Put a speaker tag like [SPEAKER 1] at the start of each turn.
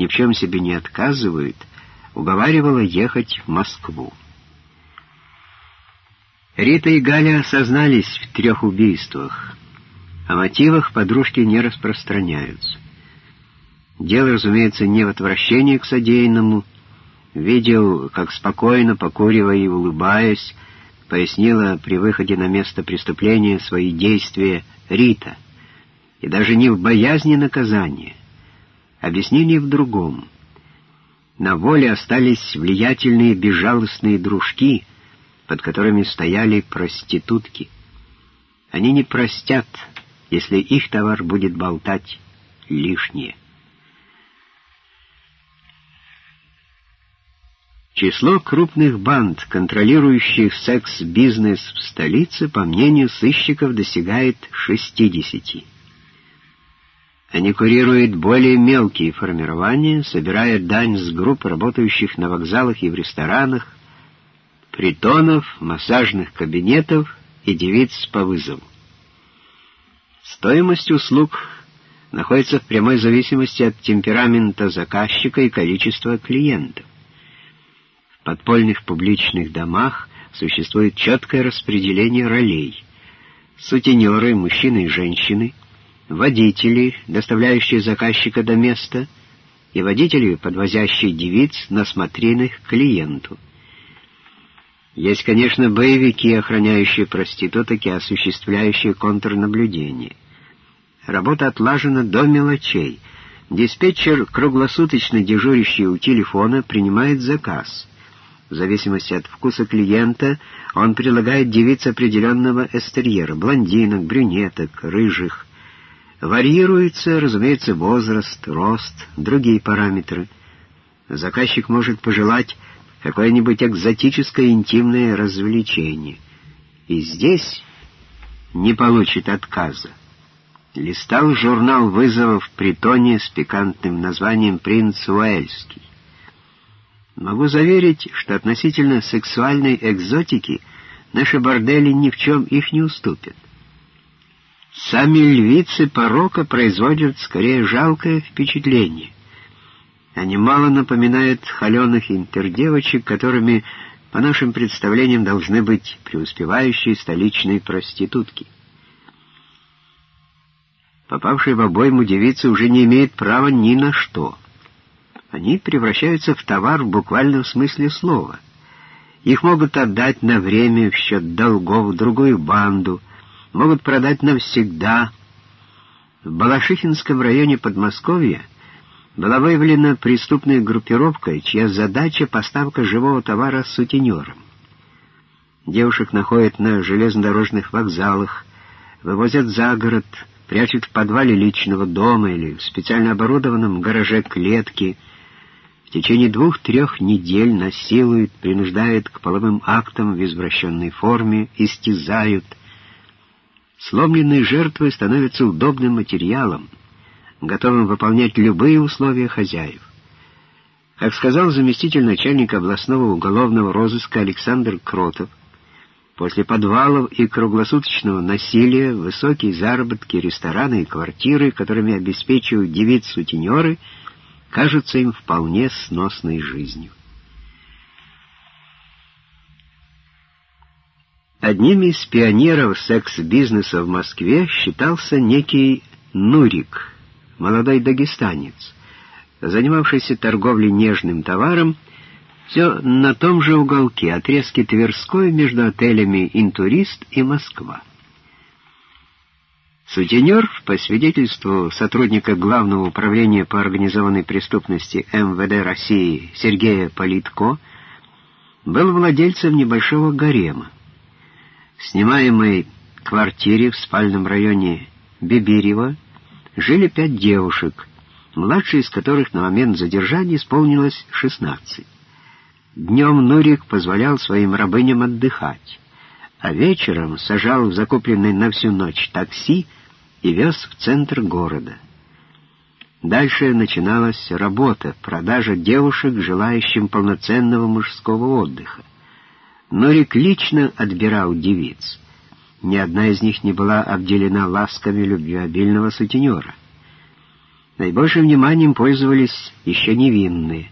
[SPEAKER 1] ни в чем себе не отказывают, уговаривала ехать в Москву. Рита и Галя сознались в трех убийствах. О мотивах подружки не распространяются. Дело, разумеется, не в отвращении к содеянному. Видел, как спокойно, покуривая и улыбаясь, пояснила при выходе на место преступления свои действия Рита. И даже не в боязни наказания. Объяснение в другом. На воле остались влиятельные безжалостные дружки, под которыми стояли проститутки. Они не простят, если их товар будет болтать лишнее. Число крупных банд, контролирующих секс-бизнес в столице, по мнению сыщиков, достигает 60. Они курируют более мелкие формирования, собирая дань с групп, работающих на вокзалах и в ресторанах, притонов, массажных кабинетов и девиц по вызову. Стоимость услуг находится в прямой зависимости от темперамента заказчика и количества клиентов подпольных публичных домах существует четкое распределение ролей. Сутенеры, мужчины и женщины, водители, доставляющие заказчика до места, и водители, подвозящие девиц на смотрины к клиенту. Есть, конечно, боевики, охраняющие проституток и осуществляющие контрнаблюдение. Работа отлажена до мелочей. Диспетчер, круглосуточно дежурящий у телефона, принимает заказ. В зависимости от вкуса клиента он предлагает девиц определенного эстерьера, блондинок, брюнеток, рыжих. Варьируется, разумеется, возраст, рост, другие параметры. Заказчик может пожелать какое-нибудь экзотическое интимное развлечение. И здесь не получит отказа. Листал журнал вызовов в притоне с пикантным названием «Принц Уэльский». Могу заверить, что относительно сексуальной экзотики наши бордели ни в чем их не уступят. Сами львицы порока производят скорее жалкое впечатление. Они мало напоминают холеных интердевочек, которыми, по нашим представлениям, должны быть преуспевающие столичные проститутки. Попавшие в обойму девицы уже не имеют права ни на что — они превращаются в товар в буквальном смысле слова. Их могут отдать на время в счет долгов в другую банду, могут продать навсегда. В Балашихинском районе Подмосковья была выявлена преступная группировка, чья задача — поставка живого товара сутенерам. Девушек находят на железнодорожных вокзалах, вывозят за город, прячут в подвале личного дома или в специально оборудованном гараже клетки — в течение двух-трех недель насилуют, принуждают к половым актам в извращенной форме, истязают. Сломленные жертвы становятся удобным материалом, готовым выполнять любые условия хозяев. Как сказал заместитель начальника областного уголовного розыска Александр Кротов, после подвалов и круглосуточного насилия высокие заработки, рестораны и квартиры, которыми обеспечивают девиц-сутенеры — кажутся им вполне сносной жизнью. Одним из пионеров секс-бизнеса в Москве считался некий Нурик, молодой дагестанец, занимавшийся торговлей нежным товаром, все на том же уголке, отрезке Тверской между отелями «Интурист» и «Москва». Сутенер, по свидетельству сотрудника Главного управления по организованной преступности МВД России Сергея Политко, был владельцем небольшого гарема. Снимаемой квартире в спальном районе Бибирева жили пять девушек, младшей из которых на момент задержания исполнилось 16. Днем Нурик позволял своим рабыням отдыхать, а вечером сажал в закупленный на всю ночь такси и вез в центр города. Дальше начиналась работа, продажа девушек, желающим полноценного мужского отдыха. Норик лично отбирал девиц. Ни одна из них не была обделена ласками любвеобильного сутенера. Наибольшим вниманием пользовались еще невинные.